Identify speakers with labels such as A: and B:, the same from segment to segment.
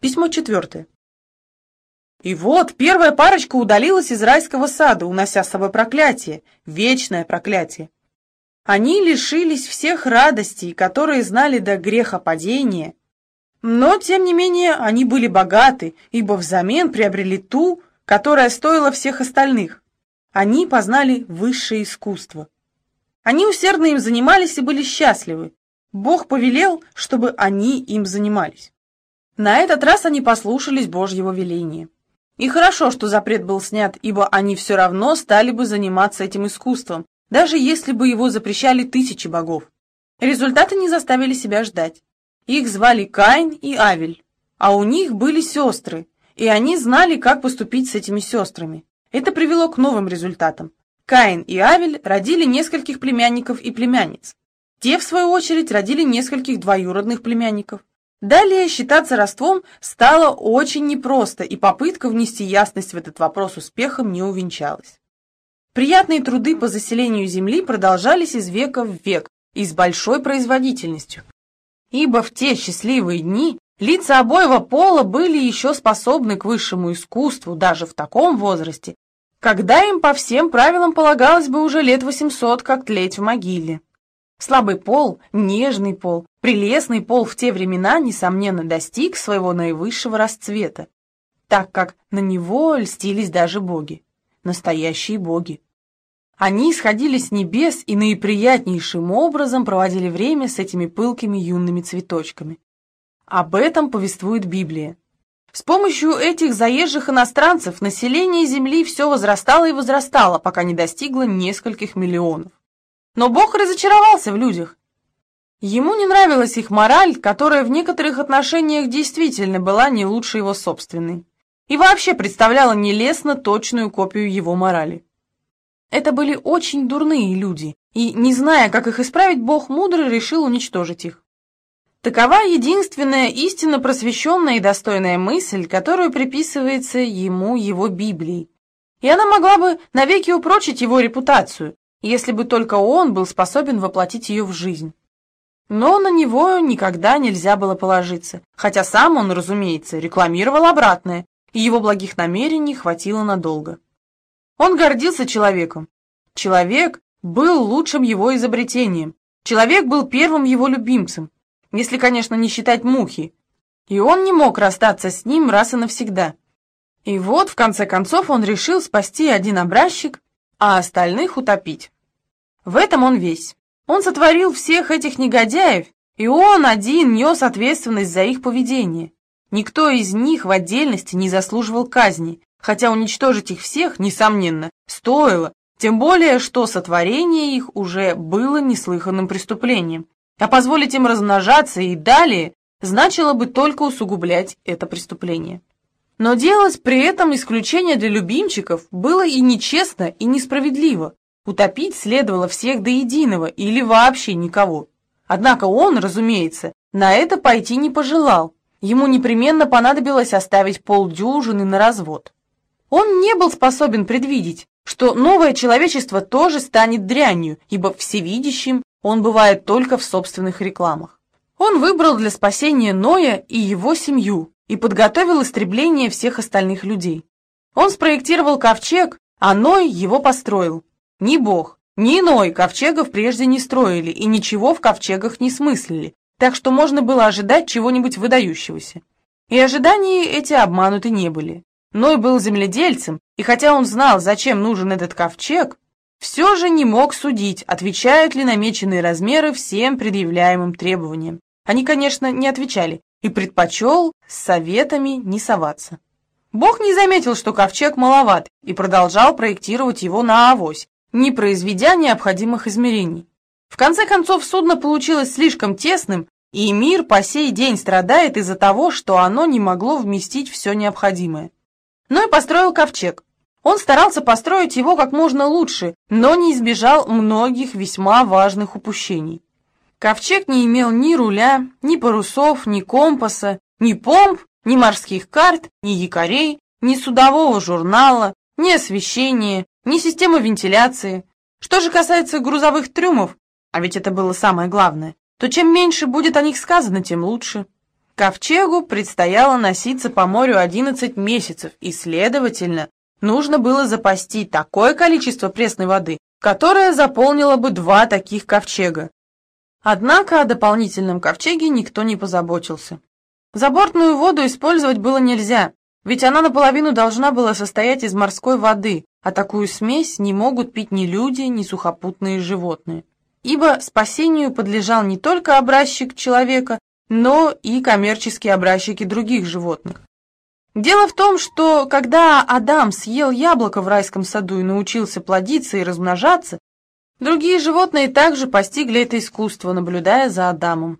A: Письмо четвертое. И вот первая парочка удалилась из райского сада, унося с собой проклятие, вечное проклятие. Они лишились всех радостей, которые знали до грехопадения, но, тем не менее, они были богаты, ибо взамен приобрели ту, которая стоила всех остальных. Они познали высшее искусство. Они усердно им занимались и были счастливы. Бог повелел, чтобы они им занимались. На этот раз они послушались Божьего веления. И хорошо, что запрет был снят, ибо они все равно стали бы заниматься этим искусством, даже если бы его запрещали тысячи богов. Результаты не заставили себя ждать. Их звали Каин и Авель, а у них были сестры, и они знали, как поступить с этими сестрами. Это привело к новым результатам. Каин и Авель родили нескольких племянников и племянниц. Те, в свою очередь, родили нескольких двоюродных племянников. Далее считаться родством стало очень непросто, и попытка внести ясность в этот вопрос успехом не увенчалась. Приятные труды по заселению земли продолжались из века в век и с большой производительностью, ибо в те счастливые дни лица обоего пола были еще способны к высшему искусству даже в таком возрасте, когда им по всем правилам полагалось бы уже лет 800, как тлеть в могиле. Слабый пол, нежный пол, прелестный пол в те времена, несомненно, достиг своего наивысшего расцвета, так как на него льстились даже боги, настоящие боги. Они сходили с небес и наиприятнейшим образом проводили время с этими пылкими юными цветочками. Об этом повествует Библия. С помощью этих заезжих иностранцев население Земли все возрастало и возрастало, пока не достигло нескольких миллионов. Но Бог разочаровался в людях. Ему не нравилась их мораль, которая в некоторых отношениях действительно была не лучше его собственной, и вообще представляла нелестно точную копию его морали. Это были очень дурные люди, и, не зная, как их исправить, Бог мудрый решил уничтожить их. Такова единственная истинно просвещенная и достойная мысль, которую приписывается ему его Библией. И она могла бы навеки упрочить его репутацию, если бы только он был способен воплотить ее в жизнь. Но на него никогда нельзя было положиться, хотя сам он, разумеется, рекламировал обратное, и его благих намерений хватило надолго. Он гордился человеком. Человек был лучшим его изобретением. Человек был первым его любимцем, если, конечно, не считать мухи. И он не мог расстаться с ним раз и навсегда. И вот, в конце концов, он решил спасти один образчик, а остальных утопить. В этом он весь. Он сотворил всех этих негодяев, и он один нес ответственность за их поведение. Никто из них в отдельности не заслуживал казни, хотя уничтожить их всех, несомненно, стоило, тем более, что сотворение их уже было неслыханным преступлением, а позволить им размножаться и далее значило бы только усугублять это преступление. Но делать при этом исключение для любимчиков было и нечестно, и несправедливо. Утопить следовало всех до единого или вообще никого. Однако он, разумеется, на это пойти не пожелал. Ему непременно понадобилось оставить полдюжины на развод. Он не был способен предвидеть, что новое человечество тоже станет дрянью, ибо всевидящим он бывает только в собственных рекламах. Он выбрал для спасения Ноя и его семью, и подготовил истребление всех остальных людей. Он спроектировал ковчег, а Ной его построил. Ни Бог, ни Ной ковчегов прежде не строили и ничего в ковчегах не смыслили, так что можно было ожидать чего-нибудь выдающегося. И ожидания эти обмануты не были. Ной был земледельцем, и хотя он знал, зачем нужен этот ковчег, все же не мог судить, отвечают ли намеченные размеры всем предъявляемым требованиям. Они, конечно, не отвечали, и предпочел с советами не соваться. Бог не заметил, что ковчег маловат, и продолжал проектировать его на авось, не произведя необходимых измерений. В конце концов, судно получилось слишком тесным, и мир по сей день страдает из-за того, что оно не могло вместить все необходимое. Но и построил ковчег. Он старался построить его как можно лучше, но не избежал многих весьма важных упущений. Ковчег не имел ни руля, ни парусов, ни компаса, ни помп, ни морских карт, ни якорей, ни судового журнала, ни освещения, ни системы вентиляции. Что же касается грузовых трюмов, а ведь это было самое главное, то чем меньше будет о них сказано, тем лучше. Ковчегу предстояло носиться по морю 11 месяцев, и, следовательно, нужно было запасти такое количество пресной воды, которое заполнило бы два таких ковчега. Однако о дополнительном ковчеге никто не позаботился. Забортную воду использовать было нельзя, ведь она наполовину должна была состоять из морской воды, а такую смесь не могут пить ни люди, ни сухопутные животные. Ибо спасению подлежал не только образчик человека, но и коммерческие образчики других животных. Дело в том, что когда Адам съел яблоко в райском саду и научился плодиться и размножаться, другие животные также постигли это искусство, наблюдая за Адамом.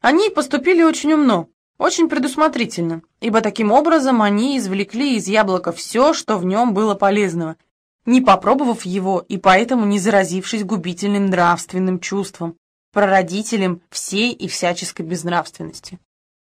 A: Они поступили очень умно, очень предусмотрительно, ибо таким образом они извлекли из яблока все, что в нем было полезного, не попробовав его и поэтому не заразившись губительным нравственным чувством, прародителем всей и всяческой безнравственности.